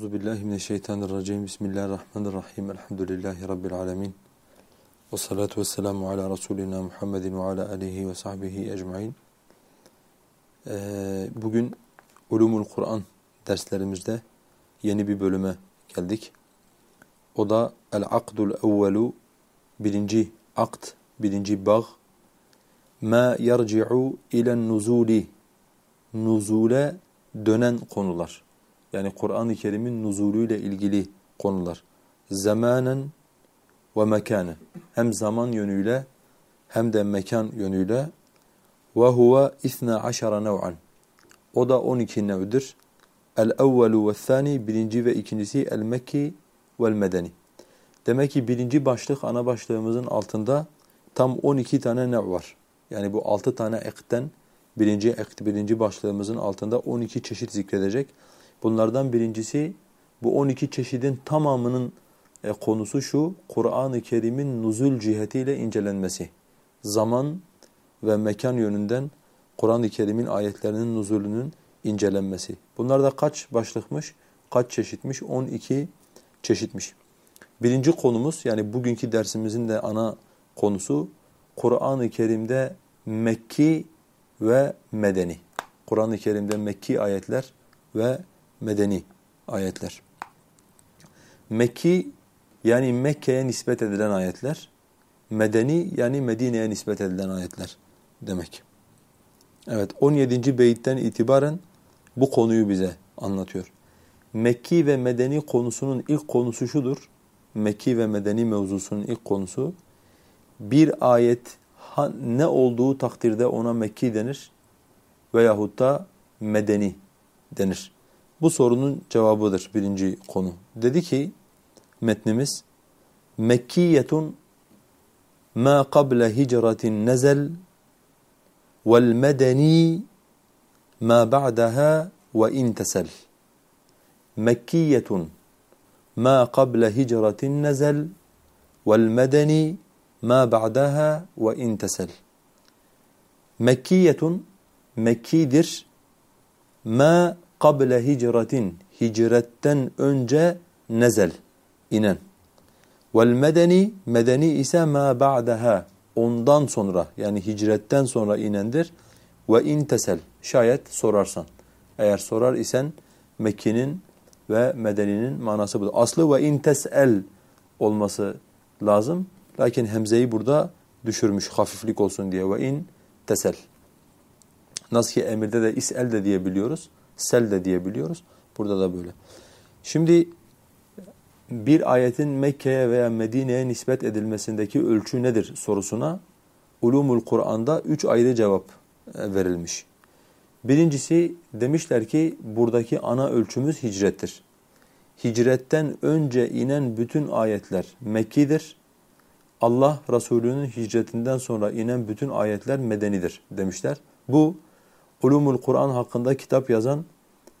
Euzu billahi mineşşeytanirracim. Bismillahirrahmanirrahim. Elhamdülillahi rabbil alamin. Ve salatu vesselamu ala rasulina Muhammedin ve ala alihi ve sahbihi ecmaîn. Ee, bugün Ulumul Kur'an derslerimizde yeni bir bölüme geldik. O da El-Akdul Evvelu birinci akt, birinci bağ. Ma yerci'u ilen nuzuli nuzule dönen konular. Yani Kur'an-ı Kerim'in nuzulüyle ilgili konular. Zamanen ve mekanen. Hem zaman yönüyle hem de mekan yönüyle. Ve huve isna aşara nev'an. O da 12 nev'dir. El-evvelu ve thani birinci ve ikincisi el-mekki vel-medeni. Demek ki birinci başlık ana başlığımızın altında tam 12 tane nev var. Yani bu 6 tane ekten birinci ekt, birinci başlığımızın altında 12 çeşit zikredecek. Bunlardan birincisi bu 12 çeşidin tamamının e, konusu şu, Kur'an-ı Kerim'in nuzul cihetiyle incelenmesi. Zaman ve mekan yönünden Kur'an-ı Kerim'in ayetlerinin nuzulünün incelenmesi. Bunlar da kaç başlıkmış, kaç çeşitmiş? 12 çeşitmiş. Birinci konumuz yani bugünkü dersimizin de ana konusu Kur'an-ı Kerim'de Mekki ve Medeni. Kur'an-ı Kerim'de Mekki ayetler ve medeni ayetler. Mekki yani Mekke'ye nispet edilen ayetler, medeni yani Medine'ye nispet edilen ayetler demek. Evet 17. beyitten itibaren bu konuyu bize anlatıyor. Mekki ve medeni konusunun ilk konusu şudur. Mekki ve medeni mevzusunun ilk konusu bir ayet ne olduğu takdirde ona Mekki denir veyahut da medeni denir. Bu sorunun cevabıdır birinci konu. Dedi ki metnimiz Mekkiyetun ma qabla hicretin nezel vel medeni ma ba'daha ve intesel. Mekkiyetun ma qabla hicretin nezel vel medeni ma ba'daha ve intesel. Mekkiyetun Mekkidir ma kable hicretin hicretten önce nezel inen. Vel medeni medeni ise ma ba'daha ondan sonra yani hicretten sonra inendir. Ve intesel şayet sorarsan. Eğer sorar isen Mekke'nin ve Medeni'nin manası budur. Aslı ve intesel olması lazım. Lakin hemzeyi burada düşürmüş hafiflik olsun diye ve in tesel. Nasıl ki emirde de isel de diyebiliyoruz sel de diyebiliyoruz. Burada da böyle. Şimdi bir ayetin Mekke'ye veya Medine'ye nispet edilmesindeki ölçü nedir sorusuna Ulumul Kur'an'da üç ayrı cevap e, verilmiş. Birincisi demişler ki buradaki ana ölçümüz hicrettir. Hicretten önce inen bütün ayetler Mekki'dir. Allah Resulü'nün hicretinden sonra inen bütün ayetler medenidir demişler. Bu Ulumul Kur'an hakkında kitap yazan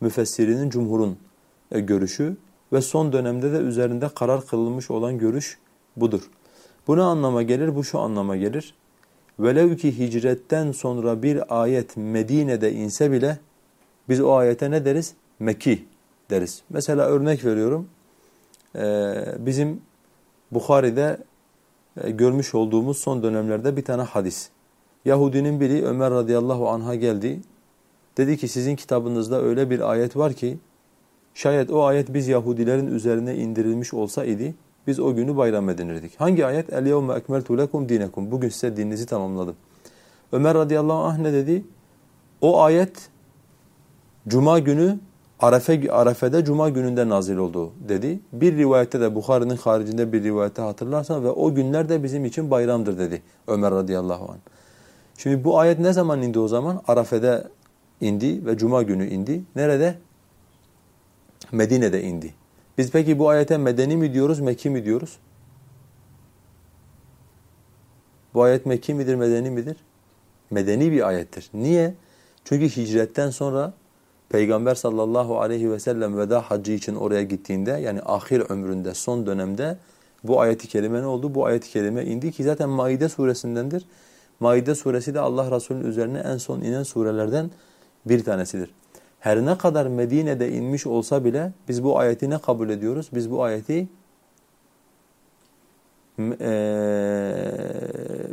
müfessirinin cumhurun e, görüşü ve son dönemde de üzerinde karar kılınmış olan görüş budur. Bu ne anlama gelir? Bu şu anlama gelir. Velev ki hicretten sonra bir ayet Medine'de inse bile biz o ayete ne deriz? Mekki deriz. Mesela örnek veriyorum. Ee, bizim Bukhari'de e, görmüş olduğumuz son dönemlerde bir tane hadis. Yahudinin biri Ömer radıyallahu anh'a geldi. Dedi ki sizin kitabınızda öyle bir ayet var ki şayet o ayet biz Yahudilerin üzerine indirilmiş olsaydı biz o günü bayram edinirdik. Hangi ayet? El yevme ekmeltu lekum dinekum. Bugün size dininizi tamamladım. Ömer radıyallahu anh ne dedi? O ayet cuma günü Arefe, Arefe'de cuma gününde nazil oldu dedi. Bir rivayette de Bukhari'nin haricinde bir rivayette hatırlarsan ve o günler de bizim için bayramdır dedi Ömer radıyallahu anh. Şimdi bu ayet ne zaman indi o zaman? Arafe'de indi ve cuma günü indi. Nerede? Medine'de indi. Biz peki bu ayete medeni mi diyoruz, Mekki mi diyoruz? Bu ayet Mekki midir, medeni midir? Medeni bir ayettir. Niye? Çünkü hicretten sonra Peygamber sallallahu aleyhi ve sellem veda haccı için oraya gittiğinde yani ahir ömründe, son dönemde bu ayeti kerime ne oldu? Bu ayeti kerime indi ki zaten Maide suresindendir. Maide suresi de Allah Resulü'nün üzerine en son inen surelerden bir tanesidir. Her ne kadar Medine'de inmiş olsa bile biz bu ayeti ne kabul ediyoruz? Biz bu ayeti e,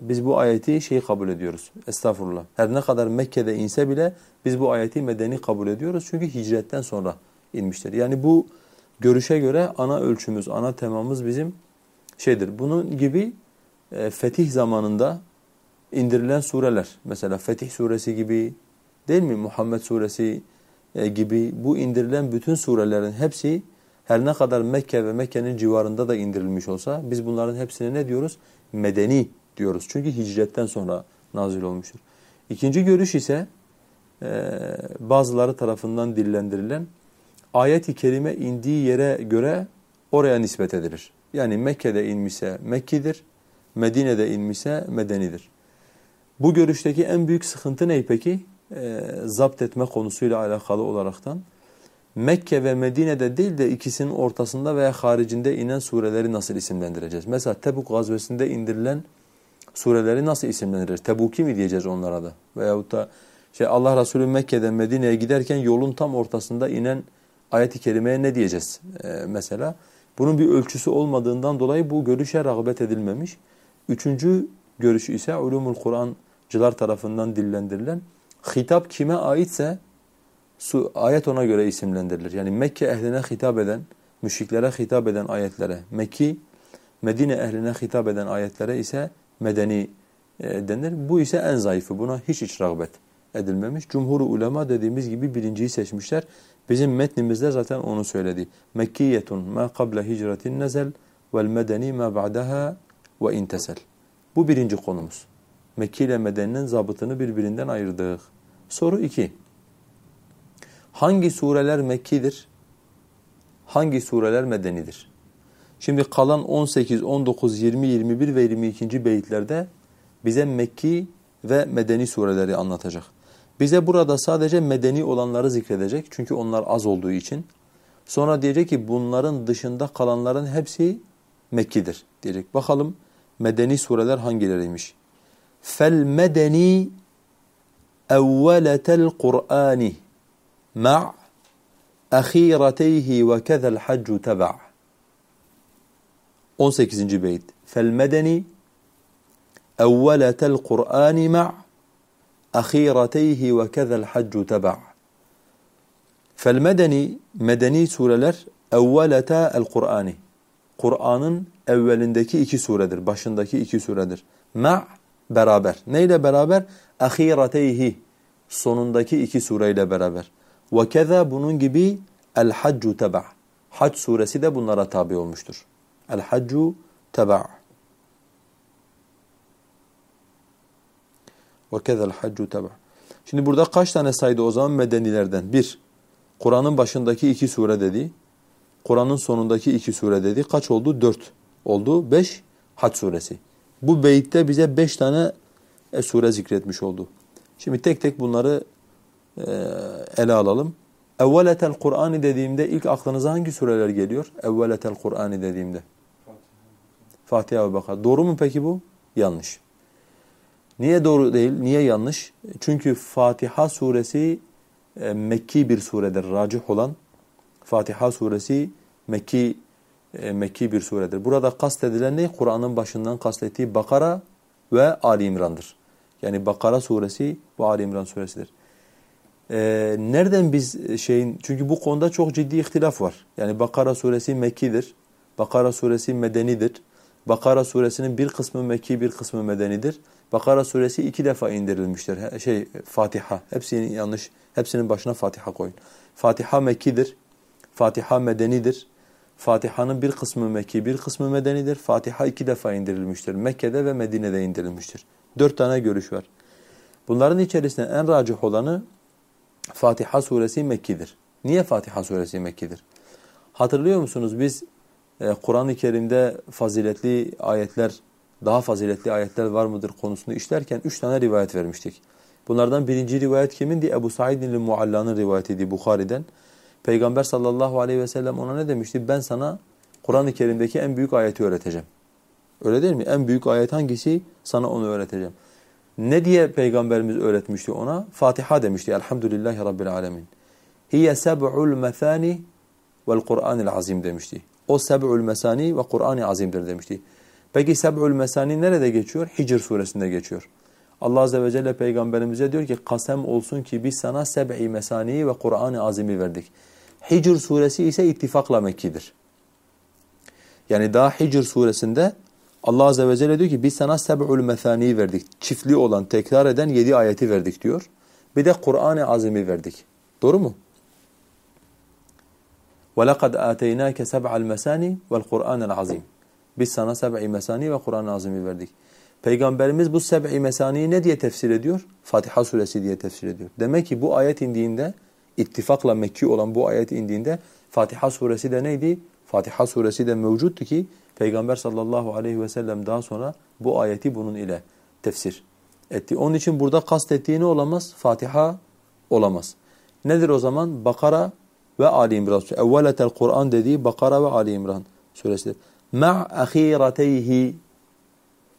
biz bu ayeti şey kabul ediyoruz. Estağfurullah. Her ne kadar Mekke'de inse bile biz bu ayeti medeni kabul ediyoruz. Çünkü hicretten sonra inmiştir. Yani bu görüşe göre ana ölçümüz, ana temamız bizim şeydir. Bunun gibi e, fetih zamanında indirilen sureler. Mesela Fetih suresi gibi değil mi? Muhammed suresi e, gibi bu indirilen bütün surelerin hepsi her ne kadar Mekke ve Mekke'nin civarında da indirilmiş olsa biz bunların hepsine ne diyoruz? Medeni diyoruz. Çünkü hicretten sonra nazil olmuştur. İkinci görüş ise e, bazıları tarafından dillendirilen ayet-i kerime indiği yere göre oraya nispet edilir. Yani Mekke'de inmişse Mekki'dir, Medine'de inmişse Medeni'dir. Bu görüşteki en büyük sıkıntı ne peki? E, zapt etme konusuyla alakalı olaraktan. Mekke ve Medine'de değil de ikisinin ortasında veya haricinde inen sureleri nasıl isimlendireceğiz? Mesela Tebuk gazvesinde indirilen sureleri nasıl isimlendireceğiz? Tebuki mi diyeceğiz onlara da? Veyahut da şey Allah Resulü Mekke'den Medine'ye giderken yolun tam ortasında inen ayet-i kerimeye ne diyeceğiz ee, mesela? Bunun bir ölçüsü olmadığından dolayı bu görüşe rağbet edilmemiş. Üçüncü görüşü ise ulumul Kur'ancılar tarafından dillendirilen hitap kime aitse su, ayet ona göre isimlendirilir. Yani Mekke ehline hitap eden, müşriklere hitap eden ayetlere Mekki, Medine ehline hitap eden ayetlere ise medeni e, denir. Bu ise en zayıfı. Buna hiç hiç rağbet edilmemiş. Cumhur ulema dediğimiz gibi birinciyi seçmişler. Bizim metnimizde zaten onu söyledi. Mekkiyetun ma qabla hicretin nezel vel medeni ma ba'daha ve intesel. Bu birinci konumuz. Mekki ile Medine'nin zabıtını birbirinden ayırdık. Soru iki. Hangi sureler Mekkidir? Hangi sureler Medenidir? Şimdi kalan 18, 19, 20, 21 ve 22. beyitlerde bize Mekki ve Medeni sureleri anlatacak. Bize burada sadece medeni olanları zikredecek çünkü onlar az olduğu için. Sonra diyecek ki bunların dışında kalanların hepsi Mekki'dir diyecek. Bakalım medeni sureler hangileriymiş? فالمدني أولة القرآن مع أخيرتيه وكذا الحج تبع. 18 بيت. فالمدني أولة القرآن مع أخيرتيه وكذا الحج تبع. فالمدني مدني سورة أولة القرآن. قرآن أولندكي إكي سورة در باشندكي إكي سورة در مع beraber. Neyle beraber? Ahirateyhi. Sonundaki iki sureyle beraber. Ve keza bunun gibi el haccu teba. Hac suresi de bunlara tabi olmuştur. El haccu teba. Ve keza el haccu teba. Şimdi burada kaç tane saydı o zaman medenilerden? Bir, Kur'an'ın başındaki iki sure dedi. Kur'an'ın sonundaki iki sure dedi. Kaç oldu? Dört oldu. Beş, Hac suresi. Bu beyitte bize beş tane e, sure zikretmiş oldu. Şimdi tek tek bunları ee, ele alalım. Evveletel Kur'an'ı dediğimde ilk aklınıza hangi sureler geliyor? Evveletel Kur'an'ı dediğimde. Fatiha ve Bakara. Doğru mu peki bu? Yanlış. Niye doğru değil? Niye yanlış? Çünkü Fatiha suresi e, Mekki bir suredir. Racih olan Fatiha suresi Mekki e, Mekki bir suredir. Burada kastedilen ne? Kur'an'ın başından kastettiği Bakara ve Ali İmran'dır. Yani Bakara suresi bu Ali İmran suresidir. Ee, nereden biz şeyin çünkü bu konuda çok ciddi ihtilaf var. Yani Bakara suresi Mekki'dir. Bakara suresi Medenidir. Bakara suresinin bir kısmı Mekki bir kısmı Medenidir. Bakara suresi iki defa indirilmiştir. Şey Fatiha hepsinin yanlış hepsinin başına Fatiha koyun. Fatiha Mekki'dir. Fatiha Medenidir. Fatiha'nın bir kısmı Mekki bir kısmı Medenidir. Fatiha iki defa indirilmiştir. Mekke'de ve Medine'de indirilmiştir. Dört tane görüş var. Bunların içerisinde en racih olanı Fatiha suresi Mekki'dir. Niye Fatiha suresi Mekki'dir? Hatırlıyor musunuz biz e, Kur'an-ı Kerim'de faziletli ayetler, daha faziletli ayetler var mıdır konusunu işlerken üç tane rivayet vermiştik. Bunlardan birinci rivayet kimindi? Ebu Said bin Mualla'nın rivayetiydi Bukhari'den. Peygamber sallallahu aleyhi ve sellem ona ne demişti? Ben sana Kur'an-ı Kerim'deki en büyük ayeti öğreteceğim. Öyle değil mi? En büyük ayet hangisi? Sana onu öğreteceğim. Ne diye Peygamberimiz öğretmişti ona? Fatiha demişti. Elhamdülillahi Rabbil Alemin. hiye seb'ul mesani vel Kur'anil azim demişti. O seb'ul mesani ve Kur'an-ı azimdir demişti. Peki seb'ul mesani nerede geçiyor? Hicr suresinde geçiyor. Allah azze ve celle peygamberimize diyor ki kasem olsun ki biz sana seb'i mesani ve Kur'an-ı azimi verdik. Hicr suresi ise ittifakla Mekki'dir. Yani daha Hicr suresinde Allah azze ve celle diyor ki biz sana seb'ul mesani verdik. Çiftli olan, tekrar eden yedi ayeti verdik diyor. Bir de Kur'an-ı azimi verdik. Doğru mu? وَلَقَدْ آتَيْنَاكَ سَبْعَ الْمَسَانِ وَالْقُرْآنَ الْعَظِيمِ Biz sana seb'i mesani ve Kur'an-ı azimi verdik. Peygamberimiz bu seb'i mesaniyi ne diye tefsir ediyor? Fatiha suresi diye tefsir ediyor. Demek ki bu ayet indiğinde, ittifakla Mekki olan bu ayet indiğinde Fatiha suresi de neydi? Fatiha suresi de mevcuttu ki Peygamber sallallahu aleyhi ve sellem daha sonra bu ayeti bunun ile tefsir etti. Onun için burada kastettiği ne olamaz? Fatiha olamaz. Nedir o zaman? Bakara ve Ali İmran. Evveletel Kur'an dediği Bakara ve Ali İmran suresidir. Ma ahirateyhi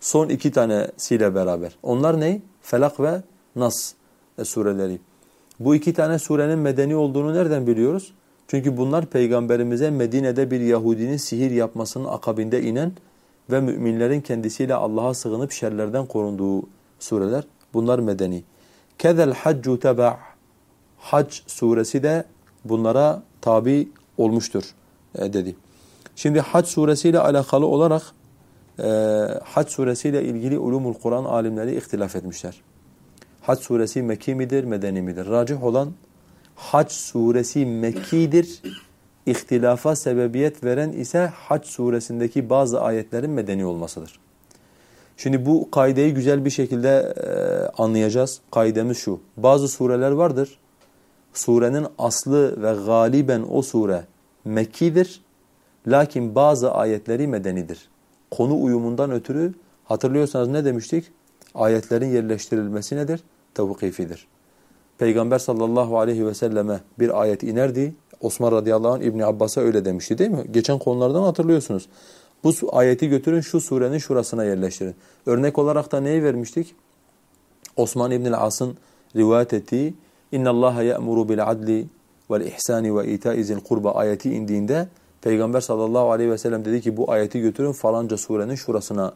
son iki tanesiyle beraber. Onlar ne? Felak ve Nas sureleri. Bu iki tane surenin medeni olduğunu nereden biliyoruz? Çünkü bunlar peygamberimize Medine'de bir Yahudinin sihir yapmasının akabinde inen ve müminlerin kendisiyle Allah'a sığınıp şerlerden korunduğu sureler. Bunlar medeni. Kezel haccu teba' Hac suresi de bunlara tabi olmuştur e, dedi. Şimdi Hac suresiyle alakalı olarak e, Hac suresiyle ilgili ulumul Kur'an alimleri ihtilaf etmişler. Hac suresi Mekki midir, Medeni midir? Racih olan Hac suresi Mekki'dir. İhtilafa sebebiyet veren ise Hac suresindeki bazı ayetlerin medeni olmasıdır. Şimdi bu kaideyi güzel bir şekilde e, anlayacağız. Kaidemiz şu. Bazı sureler vardır. Surenin aslı ve galiben o sure Mekki'dir. Lakin bazı ayetleri medenidir. Konu uyumundan ötürü hatırlıyorsanız ne demiştik? Ayetlerin yerleştirilmesi nedir? Tevkifidir. Peygamber sallallahu aleyhi ve selleme bir ayet inerdi. Osman radıyallahu anh İbni Abbas'a öyle demişti değil mi? Geçen konulardan hatırlıyorsunuz. Bu ayeti götürün şu surenin şurasına yerleştirin. Örnek olarak da neyi vermiştik? Osman İbn As'ın rivayet ettiği ya'muru bil adli vel ihsani ve ita'izil kurba ayeti indiğinde Peygamber sallallahu aleyhi ve sellem dedi ki bu ayeti götürün falanca surenin şurasına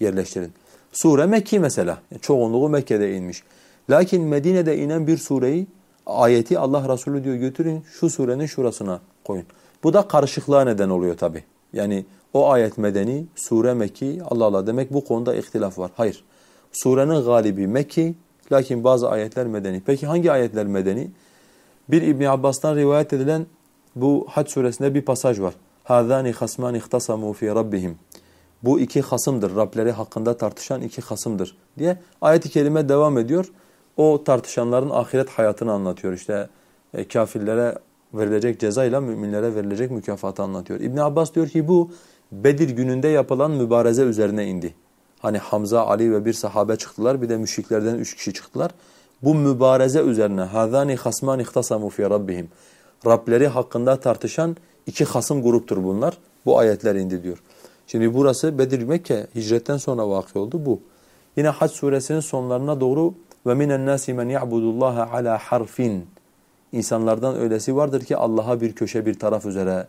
yerleştirin. Sure Mekki mesela. Çoğunluğu Mekke'de inmiş. Lakin Medine'de inen bir sureyi ayeti Allah Resulü diyor götürün şu surenin şurasına koyun. Bu da karışıklığa neden oluyor tabi. Yani o ayet medeni, sure Mekki, Allah Allah demek bu konuda ihtilaf var. Hayır. Surenin galibi Mekki, lakin bazı ayetler medeni. Peki hangi ayetler medeni? Bir İbn Abbas'tan rivayet edilen bu Hac suresinde bir pasaj var. Hazani hasman ihtasamu fi rabbihim. Bu iki hasımdır. Rableri hakkında tartışan iki hasımdır diye ayet-i kerime devam ediyor. O tartışanların ahiret hayatını anlatıyor. İşte e, kafirlere verilecek cezayla müminlere verilecek mükafatı anlatıyor. İbn Abbas diyor ki bu Bedir gününde yapılan mübareze üzerine indi. Hani Hamza, Ali ve bir sahabe çıktılar. Bir de müşriklerden üç kişi çıktılar. Bu mübareze üzerine. Hazani hasman ihtasamu fi rabbihim. Rableri hakkında tartışan iki hasım gruptur bunlar. Bu ayetler indi diyor. Şimdi burası Bedir Mekke hicretten sonra vakı oldu bu. Yine Hac suresinin sonlarına doğru ve minen nasi men ya'budullaha ala harfin. İnsanlardan öylesi vardır ki Allah'a bir köşe bir taraf üzere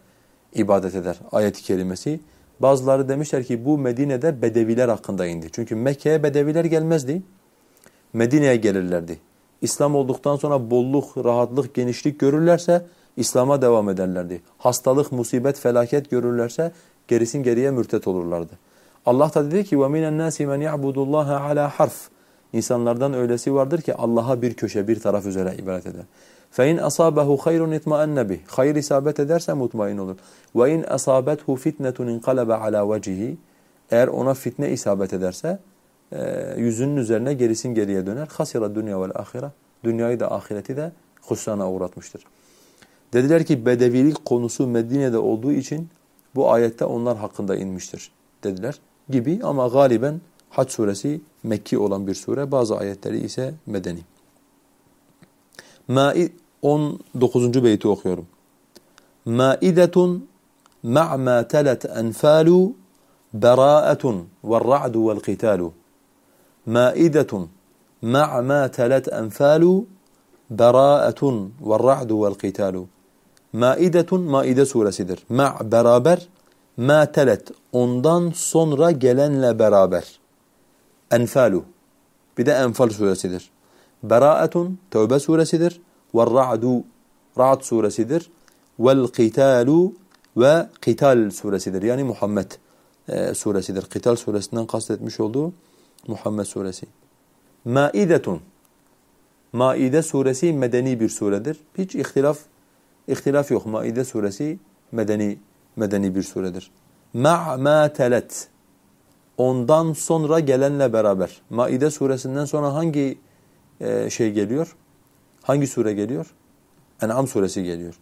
ibadet eder. Ayet-i kerimesi. Bazıları demişler ki bu Medine'de Bedeviler hakkında indi. Çünkü Mekke'ye Bedeviler gelmezdi. Medine'ye gelirlerdi. İslam olduktan sonra bolluk, rahatlık, genişlik görürlerse İslam'a devam ederlerdi. Hastalık, musibet, felaket görürlerse gerisin geriye mürtet olurlardı. Allah da dedi ki وَمِنَ النَّاسِ مَنْ يَعْبُدُ اللّٰهَ عَلَى harf. İnsanlardan öylesi vardır ki Allah'a bir köşe, bir taraf üzere ibadet eder. فَاِنْ أَصَابَهُ خَيْرٌ اِطْمَأَنَّ بِهِ Hayır isabet ederse mutmain olur. وَاِنْ أَصَابَتْهُ فِتْنَةٌ اِنْقَلَبَ عَلَى وَجِهِ Eğer ona fitne isabet ederse e, yüzünün üzerine gerisin geriye döner. خَسِرَ dünya vel ahire. Dünyayı da ahireti de husrana uğratmıştır. Dediler ki bedevilik konusu Medine'de olduğu için bu ayette onlar hakkında inmiştir dediler gibi ama galiben Hac suresi Mekki olan bir sure bazı ayetleri ise Medeni. Ma'i 19. beyti okuyorum. Maidetun ma'ma telet enfalu bera'etun ve'r-ra'du ve'l-qitalu. Maidetun ma'ma telet enfalu Bera'etun ve ra'du vel qitalu. Maidetun Maide suresidir. Ma beraber ma telet ondan sonra gelenle beraber. Enfalu. Bir de Enfal suresidir. Bera'etun Tevbe suresidir. Ve ra'du Ra'd suresidir. Vel qitalu ve Qital suresidir. Yani Muhammed e, suresidir. Qital suresinden kastetmiş olduğu Muhammed suresi. Maidetun. Maide suresi medeni bir suredir. Hiç ihtilaf ihtilaf yok. Maide suresi medeni medeni bir suredir. Ma ma telet. Ondan sonra gelenle beraber. Maide suresinden sonra hangi e, şey geliyor? Hangi sure geliyor? En'am suresi geliyor.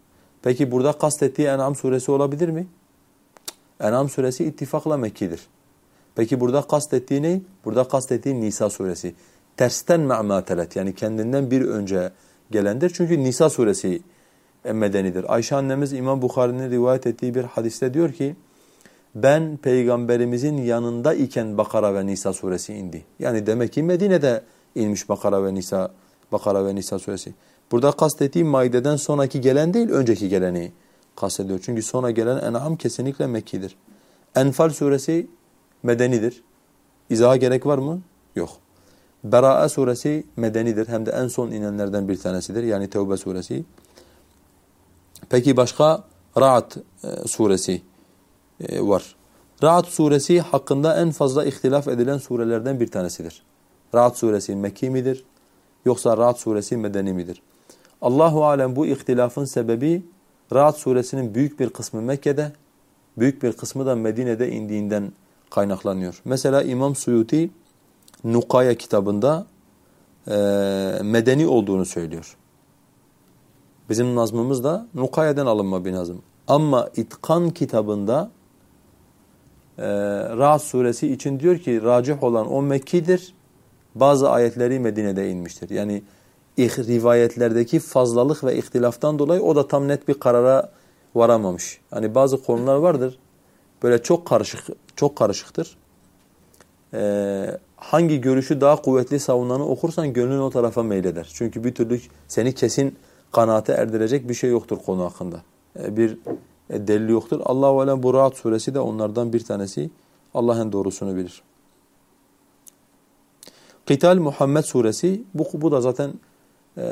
Peki burada kastettiği En'am suresi olabilir mi? En'am suresi ittifakla Mekki'dir. Peki burada kastettiği ne? Burada kastettiği Nisa suresi. Tersten me'matelet yani kendinden bir önce gelendir. Çünkü Nisa suresi medenidir. Ayşe annemiz İmam Bukhari'nin rivayet ettiği bir hadiste diyor ki ben peygamberimizin yanında iken Bakara ve Nisa suresi indi. Yani demek ki Medine'de inmiş Bakara ve Nisa Bakara ve Nisa suresi. Burada kastettiğim Maide'den sonraki gelen değil, önceki geleni kastediyor. Çünkü sonra gelen En'am kesinlikle Mekki'dir. Enfal suresi medenidir. İzaha gerek var mı? Yok. Bera'a suresi medenidir. Hem de en son inenlerden bir tanesidir. Yani Tevbe suresi. Peki başka Ra'd e, suresi e, var. Ra'd suresi hakkında en fazla ihtilaf edilen surelerden bir tanesidir. Ra'd suresi Mekki midir? Yoksa Ra'd suresi Medeni midir? Allahu alem bu ihtilafın sebebi Ra'd suresinin büyük bir kısmı Mekke'de, büyük bir kısmı da Medine'de indiğinden kaynaklanıyor. Mesela İmam Suyuti Nukaya kitabında e, medeni olduğunu söylüyor. Bizim nazmımız da Nukaya'dan alınma bir nazım. Ama İtkan kitabında e, Ra'd suresi için diyor ki racih olan o Mekki'dir. Bazı ayetleri Medine'de inmiştir. Yani rivayetlerdeki fazlalık ve ihtilaftan dolayı o da tam net bir karara varamamış. Hani bazı konular vardır böyle çok karışık çok karışıktır. Ee, hangi görüşü daha kuvvetli savunanı okursan gönlün o tarafa meyleder. Çünkü bir türlü seni kesin kanaate erdirecek bir şey yoktur konu hakkında. Ee, bir e, delil yoktur. Allahu alem bu Rahat suresi de onlardan bir tanesi. Allah en doğrusunu bilir. Kital Muhammed suresi bu, bu da zaten e,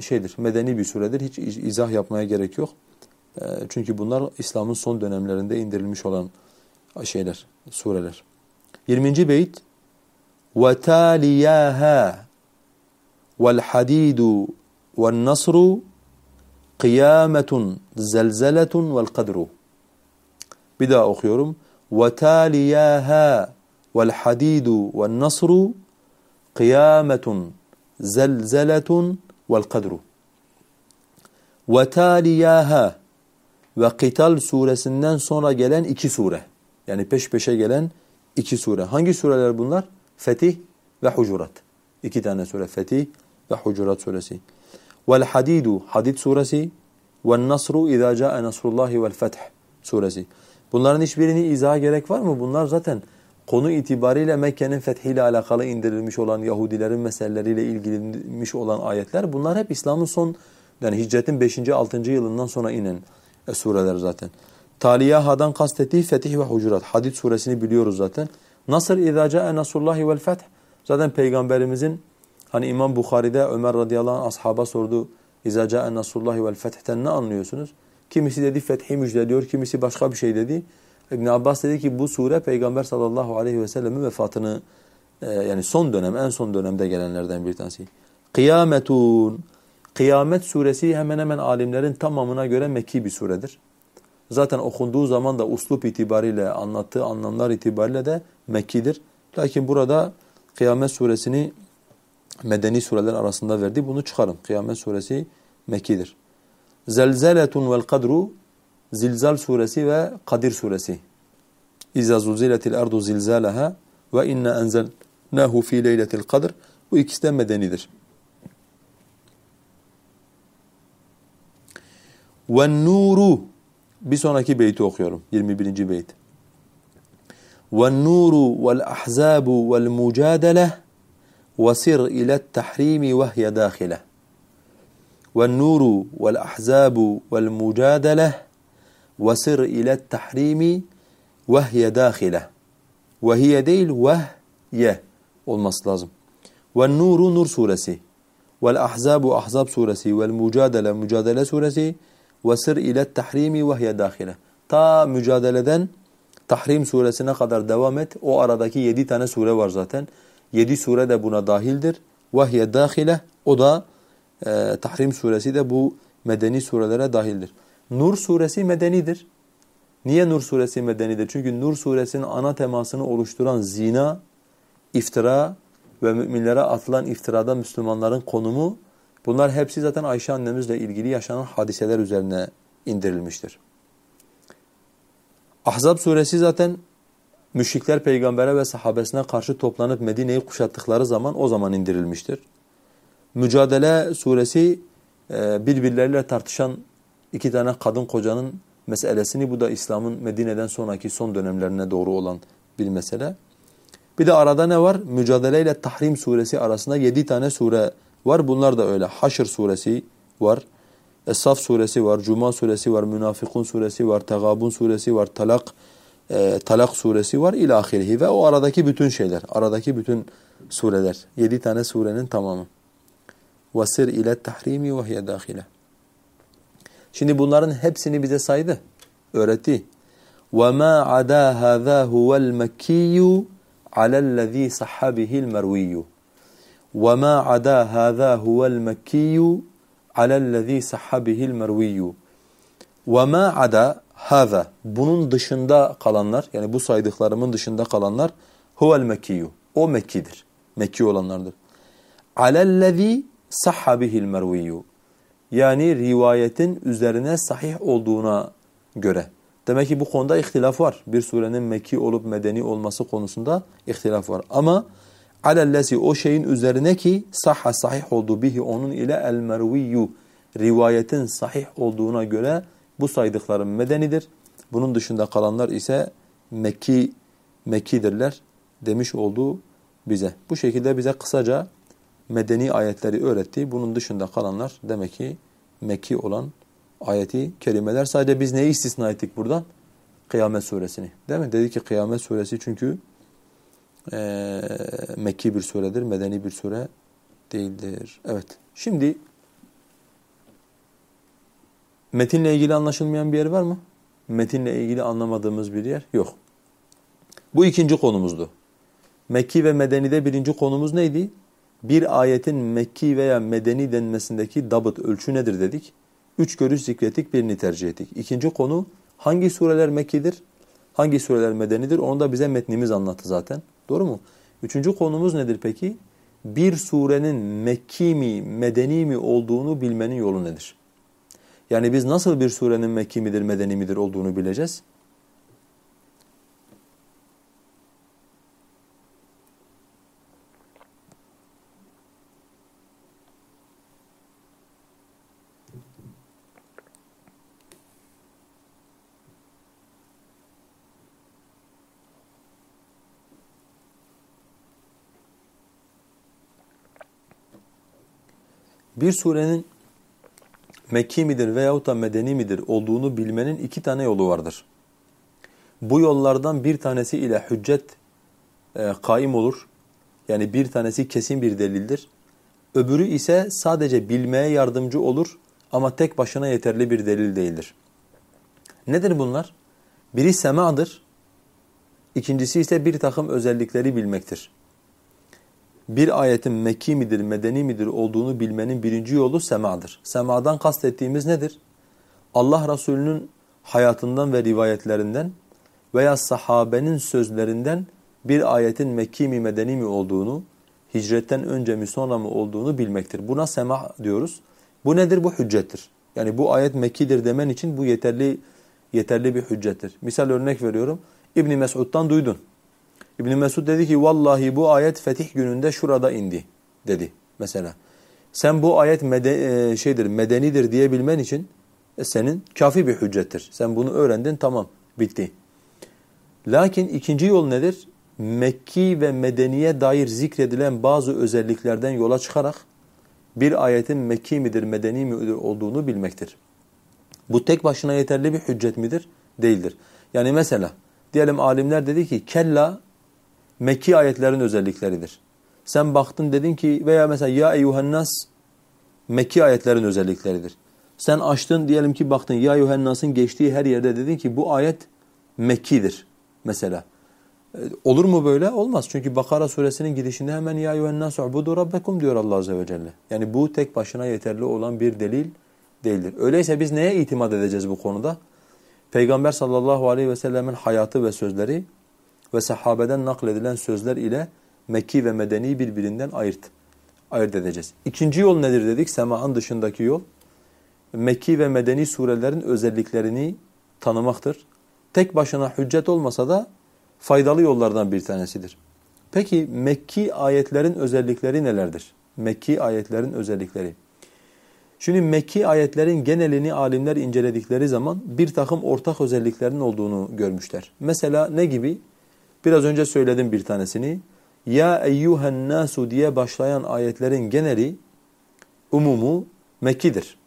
şeydir, medeni bir suredir. Hiç izah yapmaya gerek yok. E, çünkü bunlar İslam'ın son dönemlerinde indirilmiş olan şeyler, sureler. 20. beyt وَتَالِيَاهَا وَالْحَد۪يدُ وَالنَّصْرُ قِيَامَةٌ زَلْزَلَةٌ وَالْقَدْرُ Bir daha okuyorum. وَتَالِيَاهَا وَالْحَد۪يدُ وَالنَّصْرُ قِيَامَةٌ zelzeletun vel kadru. Ve taliyaha ve Kital suresinden sonra gelen iki sure. Yani peş peşe gelen iki sure. Hangi sureler bunlar? Fetih ve Hucurat. İki tane sure. Fetih ve Hucurat suresi. Vel Hadidu Hadid suresi ve Nasru izâ câe nasrullahi vel feth suresi. Bunların hiçbirini izaha gerek var mı? Bunlar zaten konu itibariyle Mekke'nin fethiyle alakalı indirilmiş olan Yahudilerin meseleleriyle ilgilenmiş olan ayetler bunlar hep İslam'ın son yani hicretin 5. 6. yılından sonra inen e, sureler zaten. Taliyaha'dan kastettiği Fetih ve Hucurat. Hadid suresini biliyoruz zaten. Nasr izâ câe nasrullahi vel feth. Zaten peygamberimizin hani İmam Bukhari'de Ömer radıyallahu anh ashaba sordu. İzâ câe nasrullahi vel feth'ten ne anlıyorsunuz? Kimisi dedi fethi müjdeliyor, kimisi başka bir şey dedi. İbn Abbas dedi ki bu sure Peygamber sallallahu aleyhi ve sellemin vefatını e, yani son dönem en son dönemde gelenlerden bir tanesi. Kıyametun Kıyamet suresi hemen hemen alimlerin tamamına göre Mekki bir suredir. Zaten okunduğu zaman da uslup itibariyle anlattığı anlamlar itibariyle de Mekki'dir. Lakin burada Kıyamet suresini medeni sureler arasında verdi. Bunu çıkarın. Kıyamet suresi Mekki'dir. Zelzeletun vel kadru Zilzal suresi ve Kadir suresi. İza zulziletil ardu zilzalaha ve inna enzelnahu fi leyletil kadr. Bu ikisi de medenidir. Ve nuru bir sonraki beyti okuyorum. 21. beyt. Ve nuru vel ahzabu vel mucadele ile tahrimi ve hiye dâhile. والنور والأحزاب والمجادلة وسر إلى التحريم وهي داخلة وهي değil وهي olması lazım. والنور Nur suresi والأحزاب Ahzab suresi والمجادلة Mücadele suresi وسر إلى التحريم وهي داخلة ta mücadeleden Tahrim suresine kadar devam et. O aradaki yedi tane sure var zaten. Yedi sure de buna dahildir. Vahye dâhile o da e, Tahrim suresi de bu medeni surelere dahildir. Nur suresi medenidir. Niye Nur suresi medenidir? Çünkü Nur suresinin ana temasını oluşturan zina, iftira ve müminlere atılan iftirada Müslümanların konumu bunlar hepsi zaten Ayşe annemizle ilgili yaşanan hadiseler üzerine indirilmiştir. Ahzab suresi zaten müşrikler peygambere ve sahabesine karşı toplanıp Medine'yi kuşattıkları zaman o zaman indirilmiştir. Mücadele suresi e, birbirleriyle tartışan iki tane kadın kocanın meselesini bu da İslam'ın Medine'den sonraki son dönemlerine doğru olan bir mesele. Bir de arada ne var? Mücadele ile Tahrim suresi arasında yedi tane sure var. Bunlar da öyle. Haşr suresi var. Es-Saf suresi var, Cuma suresi var, Münafikun suresi var, Tegabun suresi var, Talak e, Talak suresi var ilahirihi ve o aradaki bütün şeyler, aradaki bütün sureler. Yedi tane surenin tamamı. Vasir ile tahrimi ve hiye dahile. Şimdi bunların hepsini bize saydı, öğretti. وَمَا عَدَى هَذَا هُوَ الْمَكِّيُّ عَلَى الَّذ۪ي صَحَّبِهِ الْمَرْوِيُّ وَمَا عَدَى هَذَا هُوَ الْمَكِّيُّ alellezî sahhabihil merviyyu. Ve ma ada hâza. Bunun dışında kalanlar yani bu saydıklarımın dışında kalanlar huvel mekkiyyu. O Mekki'dir. Mekki olanlardır. Alellezî sahhabihil merviyyu. Yani rivayetin üzerine sahih olduğuna göre. Demek ki bu konuda ihtilaf var. Bir surenin Mekki olup medeni olması konusunda ihtilaf var. Ama alellesi o şeyin üzerine ki sahha sahih olduğu bihi onun ile el merviyyu rivayetin sahih olduğuna göre bu saydıklarım medenidir. Bunun dışında kalanlar ise Mekki Mekkidirler demiş olduğu bize. Bu şekilde bize kısaca medeni ayetleri öğretti. Bunun dışında kalanlar demek ki Mekki olan ayeti kelimeler. Sadece biz neyi istisna ettik buradan? Kıyamet suresini. Değil mi? Dedi ki Kıyamet suresi çünkü e, Mekki bir suredir, medeni bir sure değildir. Evet. Şimdi metinle ilgili anlaşılmayan bir yer var mı? Metinle ilgili anlamadığımız bir yer yok. Bu ikinci konumuzdu. Mekki ve Medeni'de birinci konumuz neydi? Bir ayetin Mekki veya Medeni denmesindeki dabıt ölçü nedir dedik. Üç görüş zikrettik, birini tercih ettik. İkinci konu hangi sureler Mekki'dir, hangi sureler Medeni'dir onu da bize metnimiz anlattı zaten. Doğru mu? Üçüncü konumuz nedir peki? Bir surenin Mekki mi, Medeni mi olduğunu bilmenin yolu nedir? Yani biz nasıl bir surenin Mekki midir, Medeni midir olduğunu bileceğiz? Bir surenin Mekki midir veyahut da Medeni midir olduğunu bilmenin iki tane yolu vardır. Bu yollardan bir tanesi ile hüccet e, kaim olur. Yani bir tanesi kesin bir delildir. Öbürü ise sadece bilmeye yardımcı olur ama tek başına yeterli bir delil değildir. Nedir bunlar? Biri semadır. İkincisi ise bir takım özellikleri bilmektir bir ayetin Mekki midir, Medeni midir olduğunu bilmenin birinci yolu semadır. Semadan kastettiğimiz nedir? Allah Resulü'nün hayatından ve rivayetlerinden veya sahabenin sözlerinden bir ayetin Mekki mi, Medeni mi olduğunu, hicretten önce mi sonra mı olduğunu bilmektir. Buna sema diyoruz. Bu nedir? Bu hüccettir. Yani bu ayet Mekki'dir demen için bu yeterli yeterli bir hüccettir. Misal örnek veriyorum. İbn Mesud'dan duydun. İbn Mesud dedi ki vallahi bu ayet fetih gününde şurada indi dedi mesela. Sen bu ayet mede, e, şeydir medenidir diyebilmen için e, senin kafi bir hüccettir. Sen bunu öğrendin tamam bitti. Lakin ikinci yol nedir? Mekki ve medeniye dair zikredilen bazı özelliklerden yola çıkarak bir ayetin Mekki midir, Medeni midir olduğunu bilmektir. Bu tek başına yeterli bir hüccet midir? Değildir. Yani mesela diyelim alimler dedi ki kella Mekki ayetlerin özellikleridir. Sen baktın dedin ki veya mesela ya eyyuhennas Mekki ayetlerin özellikleridir. Sen açtın diyelim ki baktın ya eyyuhennasın geçtiği her yerde dedin ki bu ayet Mekki'dir mesela. E, olur mu böyle? Olmaz. Çünkü Bakara suresinin girişinde hemen ya eyyuhennâsü ubudu rabbekum diyor Allah azze ve celle. Yani bu tek başına yeterli olan bir delil değildir. Öyleyse biz neye itimat edeceğiz bu konuda? Peygamber sallallahu aleyhi ve sellemin hayatı ve sözleri ve sahabeden nakledilen sözler ile Mekki ve Medeni birbirinden ayırt, ayırt edeceğiz. İkinci yol nedir dedik? Sema'ın dışındaki yol. Mekki ve Medeni surelerin özelliklerini tanımaktır. Tek başına hüccet olmasa da faydalı yollardan bir tanesidir. Peki Mekki ayetlerin özellikleri nelerdir? Mekki ayetlerin özellikleri. Şimdi Mekki ayetlerin genelini alimler inceledikleri zaman bir takım ortak özelliklerin olduğunu görmüşler. Mesela ne gibi? Biraz önce söyledim bir tanesini. Ya eyyuhen nasu diye başlayan ayetlerin geneli, umumu Mekki'dir.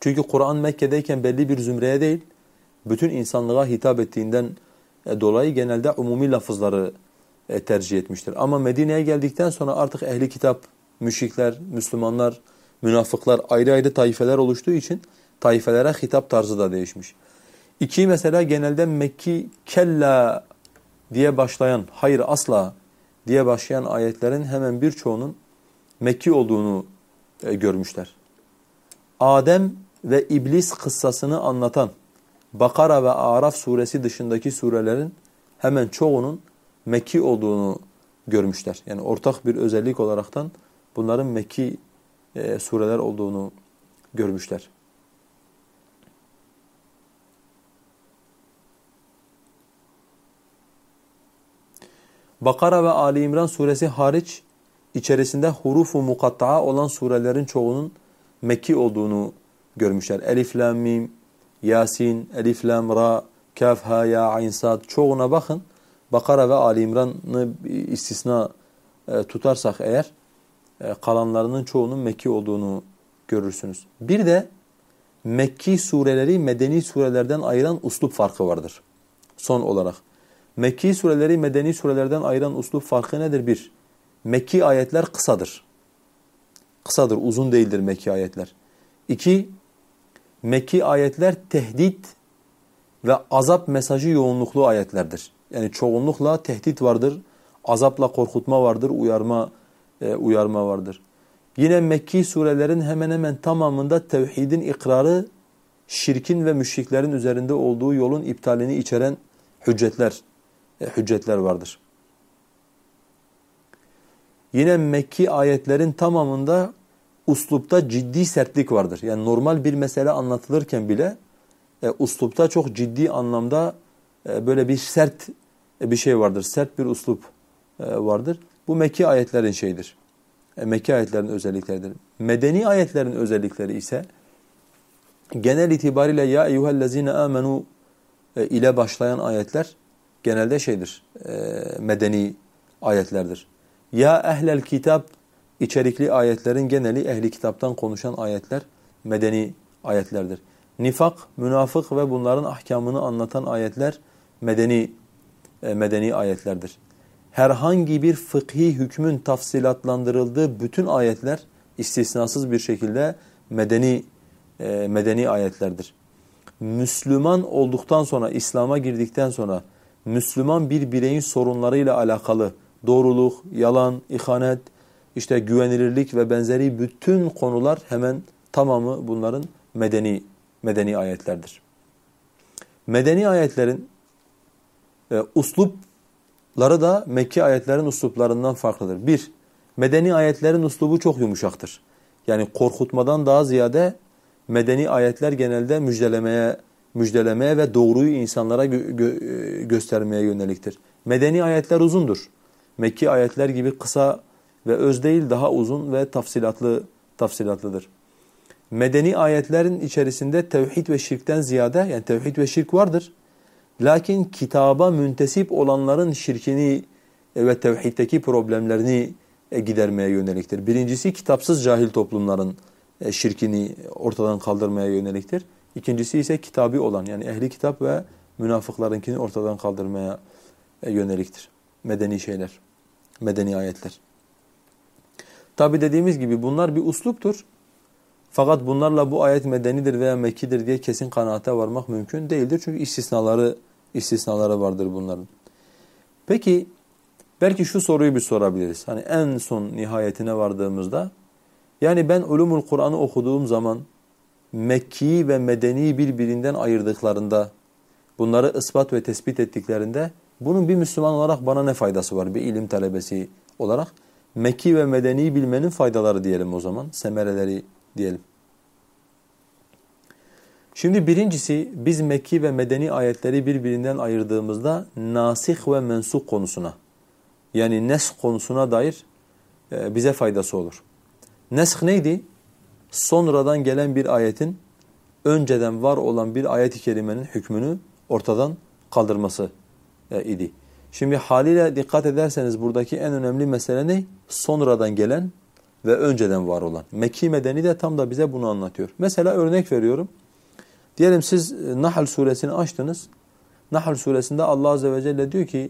Çünkü Kur'an Mekke'deyken belli bir zümreye değil, bütün insanlığa hitap ettiğinden e, dolayı genelde umumi lafızları e, tercih etmiştir. Ama Medine'ye geldikten sonra artık ehli kitap, müşrikler, Müslümanlar, münafıklar ayrı ayrı taifeler oluştuğu için taifelere hitap tarzı da değişmiş. İki mesela genelde Mekki kella diye başlayan, hayır asla diye başlayan ayetlerin hemen birçoğunun Mekki olduğunu e, görmüşler. Adem ve İblis kıssasını anlatan Bakara ve Araf suresi dışındaki surelerin hemen çoğunun Mekki olduğunu görmüşler. Yani ortak bir özellik olaraktan bunların Mekki e, sureler olduğunu görmüşler. Bakara ve Ali İmran suresi hariç içerisinde hurufu mukatta'a olan surelerin çoğunun Mekki olduğunu görmüşler. Elif, Lam, Mim, Yasin, Elif, Lam, Ra, Kaf, Ha, Ya, Ayn, Sad çoğuna bakın. Bakara ve Ali İmran'ı istisna e, tutarsak eğer e, kalanlarının çoğunun Mekki olduğunu görürsünüz. Bir de Mekki sureleri Medeni surelerden ayıran uslup farkı vardır. Son olarak. Mekki sureleri Medeni surelerden ayıran uslup farkı nedir? Bir, Mekki ayetler kısadır. Kısadır, uzun değildir Mekki ayetler. İki, Mekki ayetler tehdit ve azap mesajı yoğunluklu ayetlerdir. Yani çoğunlukla tehdit vardır, azapla korkutma vardır, uyarma e, uyarma vardır. Yine Mekki surelerin hemen hemen tamamında tevhidin ikrarı, şirkin ve müşriklerin üzerinde olduğu yolun iptalini içeren hüccetler, hüccetler vardır. Yine Mekki ayetlerin tamamında uslupta ciddi sertlik vardır. Yani normal bir mesele anlatılırken bile e, uslupta çok ciddi anlamda e, böyle bir sert e, bir şey vardır. Sert bir uslup e, vardır. Bu Mekki ayetlerin şeyidir. E, Mekki ayetlerin özellikleridir. Medeni ayetlerin özellikleri ise genel itibariyle ya eyyuhellezine amenu e, ile başlayan ayetler genelde şeydir. E, medeni ayetlerdir. Ya ehlel kitap içerikli ayetlerin geneli ehli kitaptan konuşan ayetler medeni ayetlerdir. Nifak, münafık ve bunların ahkamını anlatan ayetler medeni e, medeni ayetlerdir herhangi bir fıkhi hükmün tafsilatlandırıldığı bütün ayetler istisnasız bir şekilde medeni e, medeni ayetlerdir. Müslüman olduktan sonra, İslam'a girdikten sonra Müslüman bir bireyin sorunlarıyla alakalı doğruluk, yalan, ihanet, işte güvenilirlik ve benzeri bütün konular hemen tamamı bunların medeni medeni ayetlerdir. Medeni ayetlerin e, uslup ları da Mekki ayetlerin usluplarından farklıdır. Bir, medeni ayetlerin uslubu çok yumuşaktır. Yani korkutmadan daha ziyade medeni ayetler genelde müjdelemeye, müjdelemeye ve doğruyu insanlara gö gö göstermeye yöneliktir. Medeni ayetler uzundur. Mekki ayetler gibi kısa ve öz değil daha uzun ve tafsilatlı tafsilatlıdır. Medeni ayetlerin içerisinde tevhid ve şirkten ziyade yani tevhid ve şirk vardır. Lakin kitaba müntesip olanların şirkini ve tevhiddeki problemlerini e, gidermeye yöneliktir. Birincisi kitapsız cahil toplumların e, şirkini ortadan kaldırmaya yöneliktir. İkincisi ise kitabi olan yani ehli kitap ve münafıklarınkini ortadan kaldırmaya e, yöneliktir. Medeni şeyler, medeni ayetler. Tabi dediğimiz gibi bunlar bir usluptur. Fakat bunlarla bu ayet medenidir veya Mekkidir diye kesin kanaate varmak mümkün değildir. Çünkü istisnaları istisnaları vardır bunların. Peki belki şu soruyu bir sorabiliriz. Hani en son nihayetine vardığımızda yani ben ulumul Kur'an'ı okuduğum zaman Mekki ve Medeni birbirinden ayırdıklarında bunları ispat ve tespit ettiklerinde bunun bir Müslüman olarak bana ne faydası var bir ilim talebesi olarak? Mekki ve Medeni bilmenin faydaları diyelim o zaman, semereleri diyelim. Şimdi birincisi biz Mekki ve Medeni ayetleri birbirinden ayırdığımızda nasih ve mensuk konusuna yani nesh konusuna dair e, bize faydası olur. Nesh neydi? Sonradan gelen bir ayetin önceden var olan bir ayet-i kerimenin hükmünü ortadan kaldırması e, idi. Şimdi haliyle dikkat ederseniz buradaki en önemli mesele ne? Sonradan gelen ve önceden var olan. Mekki medeni de tam da bize bunu anlatıyor. Mesela örnek veriyorum. Diyelim siz e, Nahl suresini açtınız. Nahl suresinde Allah azze ve celle diyor ki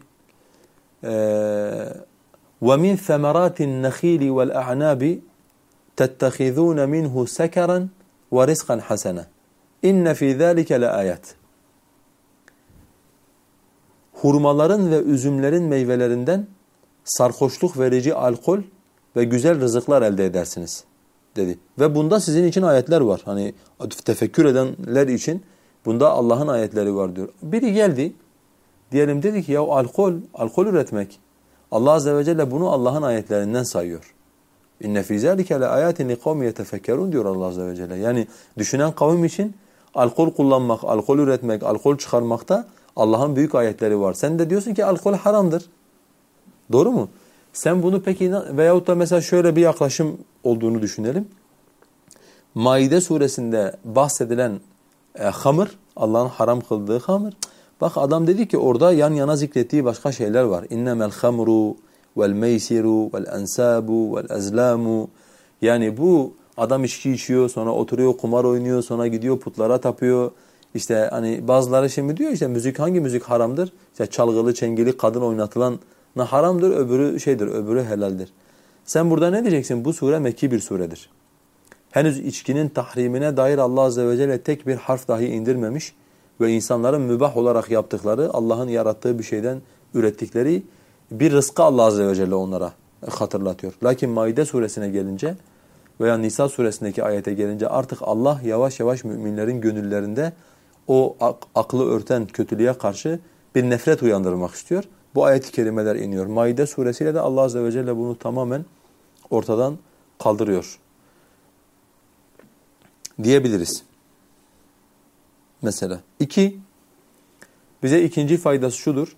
وَمِنْ ثَمَرَاتِ النَّخِيلِ وَالْأَعْنَابِ تَتَّخِذُونَ مِنْهُ سَكَرًا وَرِزْقًا حَسَنًا اِنَّ فِي ذَٰلِكَ لَآيَاتٍ Hurmaların ve üzümlerin meyvelerinden sarhoşluk verici alkol ve güzel rızıklar elde edersiniz dedi. Ve bunda sizin için ayetler var. Hani tefekkür edenler için bunda Allah'ın ayetleri var diyor. Biri geldi diyelim dedi ki ya alkol, alkol üretmek. Allah azze ve celle bunu Allah'ın ayetlerinden sayıyor. İnne fî zâlike le âyâtin li kavmi diyor Allah azze ve celle. Yani düşünen kavim için alkol kullanmak, alkol üretmek, alkol çıkarmakta Allah'ın büyük ayetleri var. Sen de diyorsun ki alkol haramdır. Doğru mu? Sen bunu peki veyahut da mesela şöyle bir yaklaşım olduğunu düşünelim. Maide suresinde bahsedilen e, hamır, Allah'ın haram kıldığı hamır. Bak adam dedi ki orada yan yana zikrettiği başka şeyler var. İnnemel hamru ensabu vel ezlamu. Yani bu adam içki içiyor, sonra oturuyor kumar oynuyor, sonra gidiyor putlara tapıyor. İşte hani bazıları şimdi diyor işte müzik hangi müzik haramdır? İşte çalgılı, çengeli, kadın oynatılan haramdır, öbürü şeydir, öbürü helaldir. Sen burada ne diyeceksin? Bu sure Mekki bir suredir. Henüz içkinin tahrimine dair Allah Azze ve Celle tek bir harf dahi indirmemiş ve insanların mübah olarak yaptıkları, Allah'ın yarattığı bir şeyden ürettikleri bir rızkı Allah Azze ve Celle onlara hatırlatıyor. Lakin Maide suresine gelince veya Nisa suresindeki ayete gelince artık Allah yavaş yavaş müminlerin gönüllerinde o ak aklı örten kötülüğe karşı bir nefret uyandırmak istiyor. Bu ayet-i kerimeler iniyor. Maide suresiyle de Allah Azze ve Celle bunu tamamen ortadan kaldırıyor. Diyebiliriz. Mesela. iki, bize ikinci faydası şudur.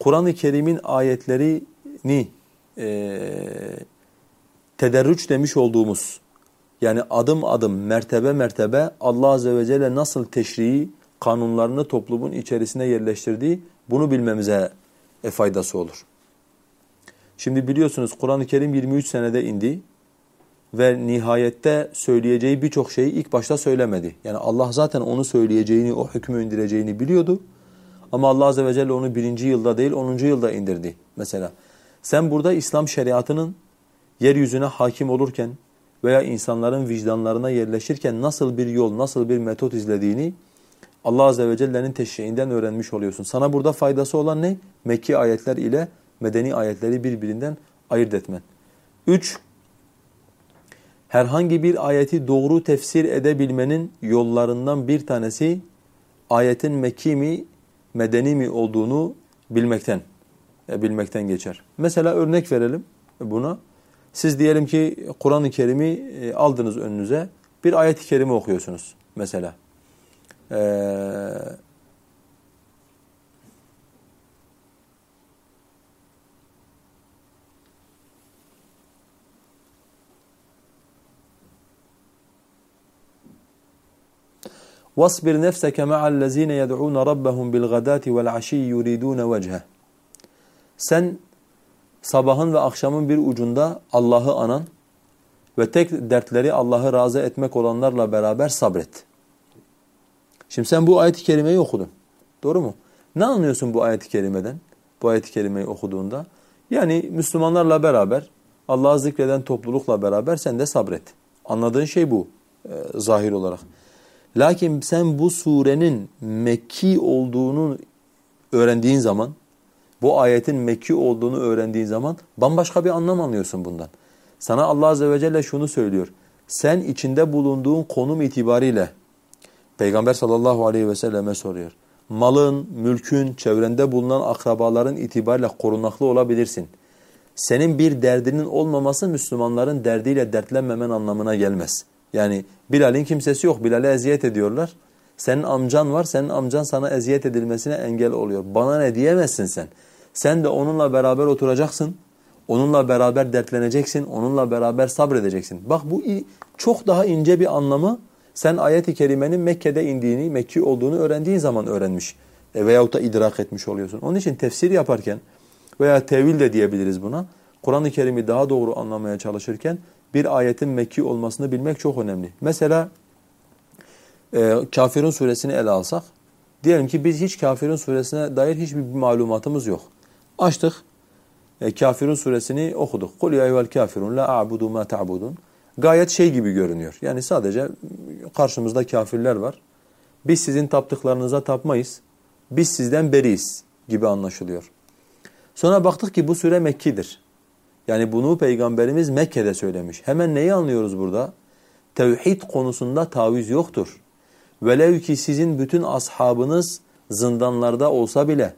Kur'an-ı Kerim'in ayetlerini e, tederrüç demiş olduğumuz yani adım adım mertebe mertebe Allah Azze ve Celle nasıl teşriği kanunlarını toplumun içerisine yerleştirdiği bunu bilmemize e, faydası olur. Şimdi biliyorsunuz Kur'an-ı Kerim 23 senede indi ve nihayette söyleyeceği birçok şeyi ilk başta söylemedi. Yani Allah zaten onu söyleyeceğini, o hükmü indireceğini biliyordu. Ama Allah Azze ve Celle onu birinci yılda değil, onuncu yılda indirdi mesela. Sen burada İslam şeriatının yeryüzüne hakim olurken veya insanların vicdanlarına yerleşirken nasıl bir yol, nasıl bir metot izlediğini Allah Azze ve Celle'nin teşriğinden öğrenmiş oluyorsun. Sana burada faydası olan ne? Mekki ayetler ile medeni ayetleri birbirinden ayırt etmen. Üç, herhangi bir ayeti doğru tefsir edebilmenin yollarından bir tanesi ayetin Mekki mi, medeni mi olduğunu bilmekten, e, bilmekten geçer. Mesela örnek verelim buna. Siz diyelim ki Kur'an-ı Kerim'i e, aldınız önünüze, bir ayet-i kerime okuyorsunuz mesela. Ee, واصبر نفسك مع الذين يدعون ربهم بالغداة والعشي يريدون وجهه Sen sabahın ve akşamın bir ucunda Allah'ı anan ve tek dertleri Allah'ı razı etmek olanlarla beraber sabret. Şimdi sen bu ayet-i kerimeyi okudun. Doğru mu? Ne anlıyorsun bu ayet-i kerimeden? Bu ayet-i kerimeyi okuduğunda. Yani Müslümanlarla beraber, Allah'ı zikreden toplulukla beraber sen de sabret. Anladığın şey bu e, zahir olarak. Lakin sen bu surenin Mekki olduğunu öğrendiğin zaman, bu ayetin Mekki olduğunu öğrendiğin zaman bambaşka bir anlam anlıyorsun bundan. Sana Allah Azze ve Celle şunu söylüyor. Sen içinde bulunduğun konum itibariyle Peygamber sallallahu aleyhi ve selleme soruyor. Malın, mülkün, çevrende bulunan akrabaların itibariyle korunaklı olabilirsin. Senin bir derdinin olmaması Müslümanların derdiyle dertlenmemen anlamına gelmez. Yani Bilal'in kimsesi yok. Bilal'e eziyet ediyorlar. Senin amcan var. Senin amcan sana eziyet edilmesine engel oluyor. Bana ne diyemezsin sen. Sen de onunla beraber oturacaksın. Onunla beraber dertleneceksin. Onunla beraber sabredeceksin. Bak bu çok daha ince bir anlamı sen ayet-i kerimenin Mekke'de indiğini, Mekki olduğunu öğrendiğin zaman öğrenmiş e, veyahut da idrak etmiş oluyorsun. Onun için tefsir yaparken veya tevil de diyebiliriz buna. Kur'an-ı Kerim'i daha doğru anlamaya çalışırken bir ayetin Mekki olmasını bilmek çok önemli. Mesela e, Kafirun suresini ele alsak. Diyelim ki biz hiç Kafirun suresine dair hiçbir malumatımız yok. Açtık. E, Kafirun suresini okuduk. Kul ya eyyuhel kafirun la a'budu ma ta'budun. Gayet şey gibi görünüyor. Yani sadece karşımızda kafirler var. Biz sizin taptıklarınıza tapmayız. Biz sizden beriyiz gibi anlaşılıyor. Sonra baktık ki bu sure Mekki'dir. Yani bunu Peygamberimiz Mekke'de söylemiş. Hemen neyi anlıyoruz burada? Tevhid konusunda taviz yoktur. Velev ki sizin bütün ashabınız zindanlarda olsa bile,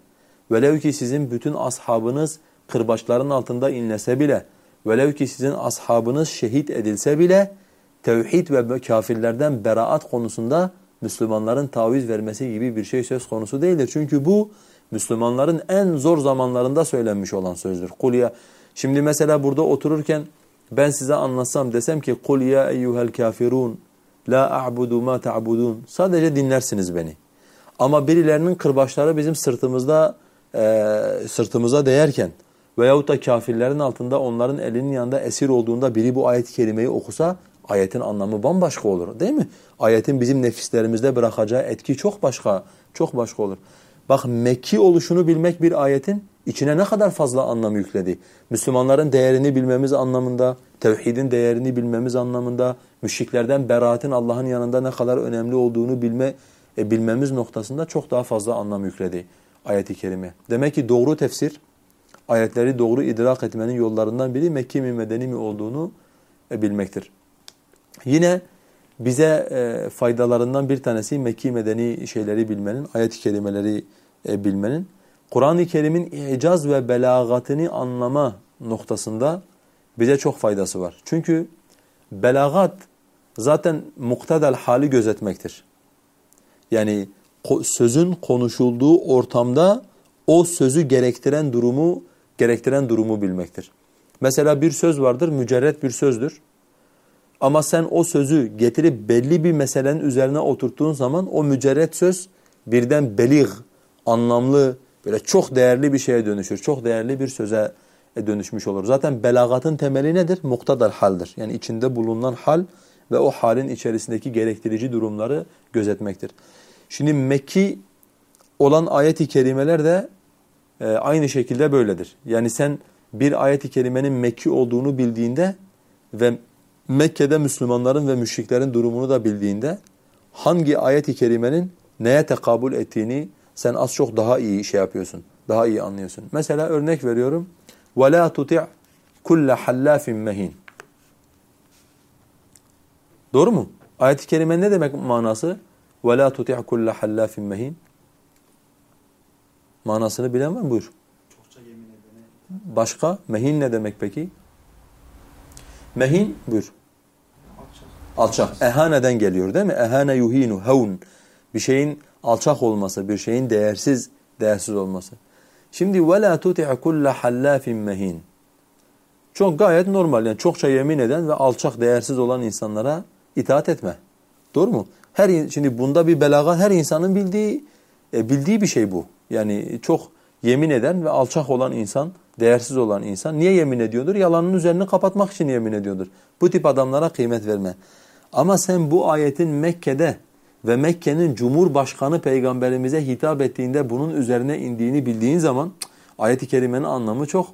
velev ki sizin bütün ashabınız kırbaçların altında inlese bile, velev ki sizin ashabınız şehit edilse bile, tevhid ve kafirlerden beraat konusunda Müslümanların taviz vermesi gibi bir şey söz konusu değildir. Çünkü bu Müslümanların en zor zamanlarında söylenmiş olan sözdür. Kul ya Şimdi mesela burada otururken ben size anlatsam desem ki kul ya eyyuhel kafirun la a'budu ma ta'budun. Sadece dinlersiniz beni. Ama birilerinin kırbaçları bizim sırtımızda e, sırtımıza değerken veyahut da kafirlerin altında onların elinin yanında esir olduğunda biri bu ayet-i kerimeyi okusa ayetin anlamı bambaşka olur değil mi? Ayetin bizim nefislerimizde bırakacağı etki çok başka, çok başka olur. Bak Mekki oluşunu bilmek bir ayetin içine ne kadar fazla anlam yükledi. Müslümanların değerini bilmemiz anlamında, tevhidin değerini bilmemiz anlamında, müşriklerden beraatin Allah'ın yanında ne kadar önemli olduğunu bilme e, bilmemiz noktasında çok daha fazla anlam yükledi ayeti kerime. Demek ki doğru tefsir, ayetleri doğru idrak etmenin yollarından biri Mekki mi Medeni mi olduğunu e, bilmektir. Yine bize e, faydalarından bir tanesi Mekki Medeni şeyleri bilmenin, ayet-i kerimeleri e, bilmenin. Kur'an-ı Kerim'in icaz ve belagatını anlama noktasında bize çok faydası var. Çünkü belagat zaten muktedel hali gözetmektir. Yani sözün konuşulduğu ortamda o sözü gerektiren durumu gerektiren durumu bilmektir. Mesela bir söz vardır, mücerret bir sözdür. Ama sen o sözü getirip belli bir meselenin üzerine oturttuğun zaman o mücerret söz birden belig, anlamlı, böyle çok değerli bir şeye dönüşür. Çok değerli bir söze dönüşmüş olur. Zaten belagatın temeli nedir? Muktadar haldir. Yani içinde bulunan hal ve o halin içerisindeki gerektirici durumları gözetmektir. Şimdi Mekki olan ayet-i kerimeler de e, aynı şekilde böyledir. Yani sen bir ayet-i kerimenin Mekki olduğunu bildiğinde ve Mekke'de Müslümanların ve müşriklerin durumunu da bildiğinde hangi ayet-i kerimenin neye tekabül ettiğini sen az çok daha iyi şey yapıyorsun. Daha iyi anlıyorsun. Mesela örnek veriyorum. وَلَا تُطِعْ كُلَّ حَلَّافٍ مَهِينٍ Doğru mu? Ayet-i kerime ne demek manası? وَلَا تُطِعْ كُلَّ حَلَّافٍ مَهِينٍ Manasını bilen var mı? Buyur. Başka? Mehin ne demek peki? Mehin, buyur. Alçak. Alçak. Ehaneden geliyor değil mi? Ehane yuhinu, havun. Bir şeyin alçak olması, bir şeyin değersiz, değersiz olması. Şimdi وَلَا تُتِعْ كُلَّ حَلَّافٍ مَهِينٍ Çok gayet normal yani çokça yemin eden ve alçak, değersiz olan insanlara itaat etme. Doğru mu? Her şimdi bunda bir belaga her insanın bildiği e, bildiği bir şey bu. Yani çok yemin eden ve alçak olan insan değersiz olan insan niye yemin ediyordur? Yalanın üzerini kapatmak için yemin ediyordur. Bu tip adamlara kıymet verme. Ama sen bu ayetin Mekke'de ve Mekke'nin Cumhurbaşkanı peygamberimize hitap ettiğinde bunun üzerine indiğini bildiğin zaman ayet-i kerimenin anlamı çok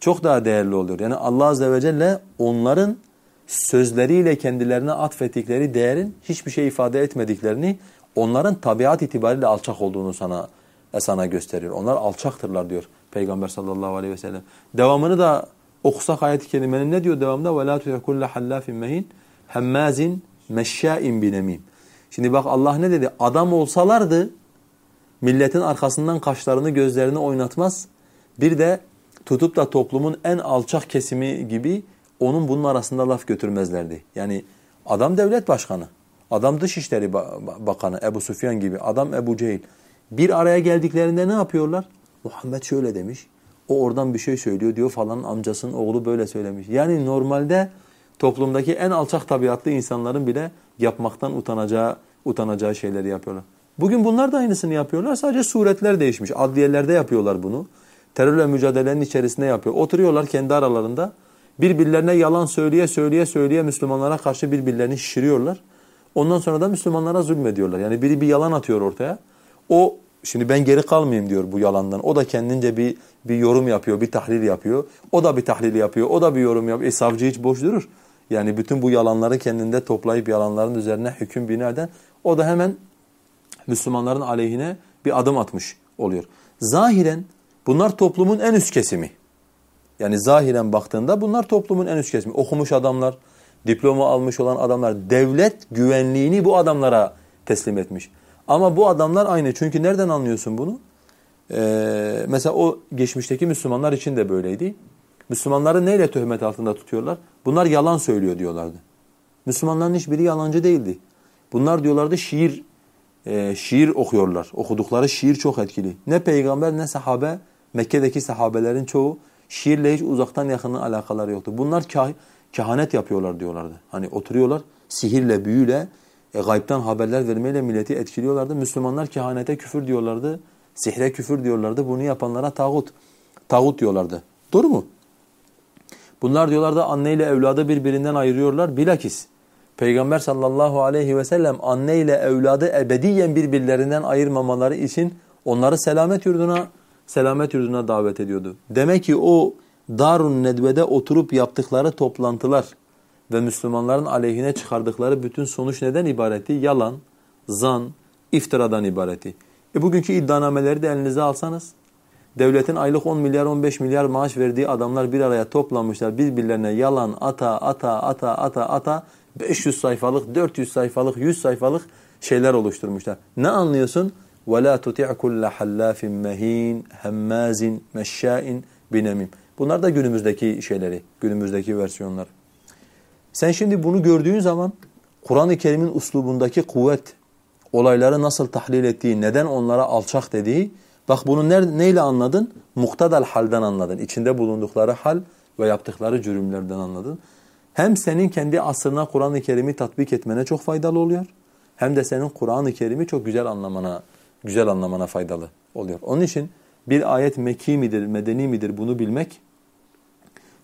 çok daha değerli oluyor. Yani Allah azze ve celle onların sözleriyle kendilerine atfettikleri değerin hiçbir şey ifade etmediklerini, onların tabiat itibariyle alçak olduğunu sana sana gösteriyor. Onlar alçaktırlar diyor Peygamber sallallahu aleyhi ve sellem. Devamını da okusak ayet-i kerimenin ne diyor devamında? وَلَا تُيَ كُلَّ حَلَّافٍ مَهِينٍ هَمَّازٍ مَشَّاءٍ بِنَمِيمٍ Şimdi bak Allah ne dedi? Adam olsalardı milletin arkasından kaşlarını gözlerini oynatmaz. Bir de tutup da toplumun en alçak kesimi gibi onun bunun arasında laf götürmezlerdi. Yani adam devlet başkanı, adam dışişleri bakanı Ebu Sufyan gibi, adam Ebu Cehil. Bir araya geldiklerinde ne yapıyorlar? Muhammed şöyle demiş, o oradan bir şey söylüyor diyor falan amcasının oğlu böyle söylemiş. Yani normalde toplumdaki en alçak tabiatlı insanların bile yapmaktan utanacağı utanacağı şeyleri yapıyorlar. Bugün bunlar da aynısını yapıyorlar. Sadece suretler değişmiş. Adliyelerde yapıyorlar bunu. Terörle mücadelenin içerisinde yapıyor. Oturuyorlar kendi aralarında. Birbirlerine yalan söyleye söyleye söyleye Müslümanlara karşı birbirlerini şişiriyorlar. Ondan sonra da Müslümanlara zulmediyorlar. Yani biri bir yalan atıyor ortaya. O şimdi ben geri kalmayayım diyor bu yalandan. O da kendince bir bir yorum yapıyor, bir tahlil yapıyor. O da bir tahlil yapıyor, o da bir yorum yapıyor. E savcı hiç boş durur. Yani bütün bu yalanları kendinde toplayıp yalanların üzerine hüküm bina eden o da hemen Müslümanların aleyhine bir adım atmış oluyor. Zahiren bunlar toplumun en üst kesimi. Yani zahiren baktığında bunlar toplumun en üst kesimi. Okumuş adamlar, diploma almış olan adamlar, devlet güvenliğini bu adamlara teslim etmiş. Ama bu adamlar aynı. Çünkü nereden anlıyorsun bunu? Ee, mesela o geçmişteki Müslümanlar için de böyleydi. Müslümanları neyle töhmet altında tutuyorlar? Bunlar yalan söylüyor diyorlardı. Müslümanların hiçbiri yalancı değildi. Bunlar diyorlardı şiir e, şiir okuyorlar. Okudukları şiir çok etkili. Ne peygamber ne sahabe, Mekke'deki sahabelerin çoğu şiirle hiç uzaktan yakının alakaları yoktu. Bunlar kah kehanet yapıyorlar diyorlardı. Hani oturuyorlar sihirle, büyüyle, e, gaybtan haberler vermeyle milleti etkiliyorlardı. Müslümanlar kehanete küfür diyorlardı, sihre küfür diyorlardı. Bunu yapanlara tağut, tağut diyorlardı. Doğru mu? Bunlar diyorlardı anneyle evladı birbirinden ayırıyorlar. Bilakis Peygamber sallallahu aleyhi ve sellem anne ile evladı ebediyen birbirlerinden ayırmamaları için onları selamet yurduna selamet yurduna davet ediyordu. Demek ki o Darun Nedve'de oturup yaptıkları toplantılar ve Müslümanların aleyhine çıkardıkları bütün sonuç neden ibaretti? Yalan, zan, iftiradan ibaretti. E bugünkü iddianameleri de elinize alsanız, devletin aylık 10 milyar 15 milyar maaş verdiği adamlar bir araya toplanmışlar birbirlerine yalan ata ata ata ata ata 500 sayfalık, 400 sayfalık, 100 sayfalık şeyler oluşturmuşlar. Ne anlıyorsun? وَلَا تُطِعْ كُلَّ حَلَّافٍ مَه۪ينٍ هَمَّازٍ مَشَّاءٍ بِنَمِيمٍ Bunlar da günümüzdeki şeyleri, günümüzdeki versiyonlar. Sen şimdi bunu gördüğün zaman Kur'an-ı Kerim'in uslubundaki kuvvet, olayları nasıl tahlil ettiği, neden onlara alçak dediği, bak bunu ne, neyle anladın? Muktadal halden anladın. İçinde bulundukları hal ve yaptıkları cürümlerden anladın. Hem senin kendi asrına Kur'an-ı Kerim'i tatbik etmene çok faydalı oluyor. Hem de senin Kur'an-ı Kerim'i çok güzel anlamana, güzel anlamana faydalı oluyor. Onun için bir ayet Mekki midir, Medeni midir bunu bilmek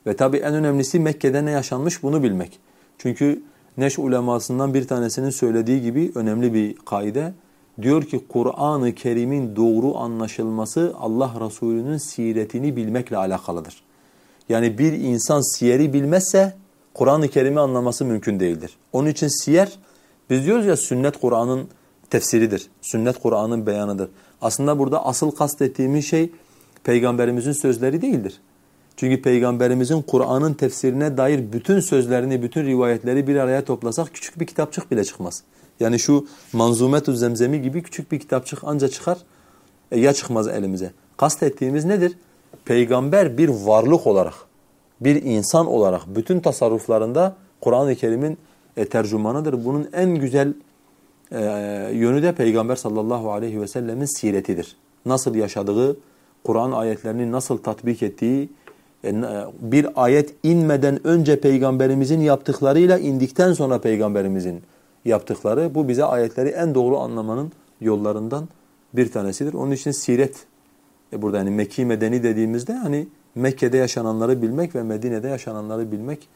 ve tabi en önemlisi Mekke'de ne yaşanmış bunu bilmek. Çünkü Neş ulemasından bir tanesinin söylediği gibi önemli bir kaide. Diyor ki Kur'an-ı Kerim'in doğru anlaşılması Allah Resulü'nün siretini bilmekle alakalıdır. Yani bir insan siyeri bilmezse Kur'an-ı Kerim'i anlaması mümkün değildir. Onun için siyer, biz diyoruz ya sünnet Kur'an'ın tefsiridir. Sünnet Kur'an'ın beyanıdır. Aslında burada asıl kastettiğimiz şey peygamberimizin sözleri değildir. Çünkü peygamberimizin Kur'an'ın tefsirine dair bütün sözlerini, bütün rivayetleri bir araya toplasak küçük bir kitapçık bile çıkmaz. Yani şu Manzumetü Zemzemi gibi küçük bir kitapçık anca çıkar e ya çıkmaz elimize. Kastettiğimiz nedir? Peygamber bir varlık olarak bir insan olarak bütün tasarruflarında Kur'an-ı Kerim'in e, tercümanıdır. Bunun en güzel e, yönü de Peygamber sallallahu aleyhi ve sellemin siretidir. Nasıl yaşadığı, Kur'an ayetlerini nasıl tatbik ettiği, e, bir ayet inmeden önce Peygamberimizin yaptıklarıyla indikten sonra Peygamberimizin yaptıkları bu bize ayetleri en doğru anlamanın yollarından bir tanesidir. Onun için siret e burada yani Mekki Medeni dediğimizde hani Mekke'de yaşananları bilmek ve Medine'de yaşananları bilmek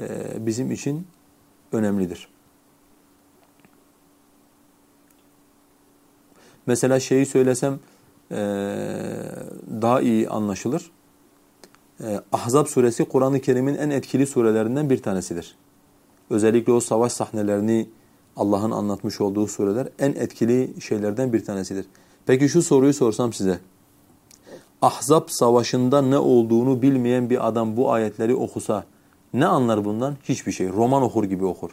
e, bizim için önemlidir. Mesela şeyi söylesem e, daha iyi anlaşılır. E, Ahzab suresi Kur'an-ı Kerim'in en etkili surelerinden bir tanesidir. Özellikle o savaş sahnelerini Allah'ın anlatmış olduğu sureler en etkili şeylerden bir tanesidir. Peki şu soruyu sorsam size. Ahzab savaşında ne olduğunu bilmeyen bir adam bu ayetleri okusa ne anlar bundan? Hiçbir şey. Roman okur gibi okur.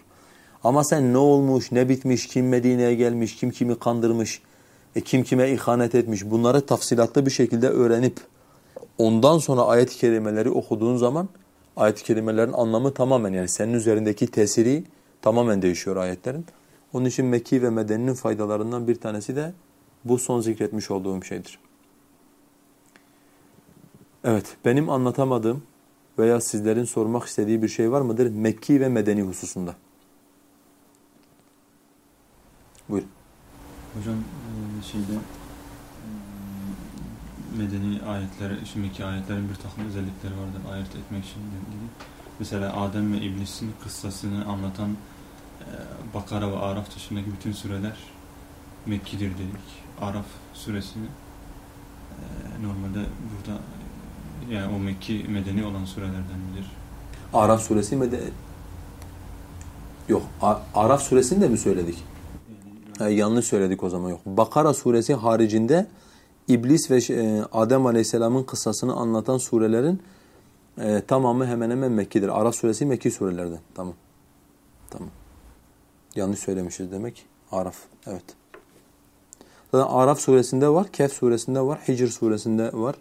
Ama sen ne olmuş, ne bitmiş, kim Medine'ye gelmiş, kim kimi kandırmış, e, kim kime ihanet etmiş bunları tafsilatlı bir şekilde öğrenip ondan sonra ayet-i kerimeleri okuduğun zaman ayet-i kerimelerin anlamı tamamen yani senin üzerindeki tesiri tamamen değişiyor ayetlerin. Onun için Mekki ve Medeni'nin faydalarından bir tanesi de bu son zikretmiş olduğum şeydir. Evet, benim anlatamadığım veya sizlerin sormak istediği bir şey var mıdır? Mekki ve Medeni hususunda. Buyurun. Hocam e, şeyde medeni ayetler, şimdiki ayetlerin bir takım özellikleri vardır ayırt etmek için ilgili. Mesela Adem ve İblis'in kıssasını anlatan e, Bakara ve Araf dışındaki bütün süreler Mekkidir dedik. Araf suresini normalde burada yani o Mekki medeni olan surelerden midir? Araf suresi medeni. Yok, Araf suresini de mi söyledik? Yani, yanlış söyledik o zaman yok. Bakara suresi haricinde İblis ve e, Adem Aleyhisselam'ın kıssasını anlatan surelerin e, tamamı hemen hemen Mekki'dir. Araf suresi Mekki surelerden. Tamam. Tamam. Yanlış söylemişiz demek. Araf. Evet. Zaten Araf suresinde var, Kehf suresinde var, Hicr suresinde var.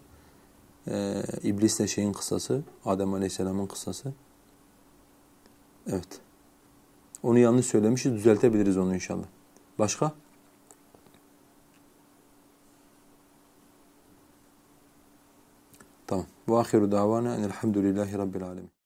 Ee, İblisle şeyin kıssası, Adem Aleyhisselam'ın kıssası. Evet. Onu yanlış söylemişiz, düzeltebiliriz onu inşallah. Başka? Tamam. Ve ahiru davana enelhamdülillahi rabbil alemin.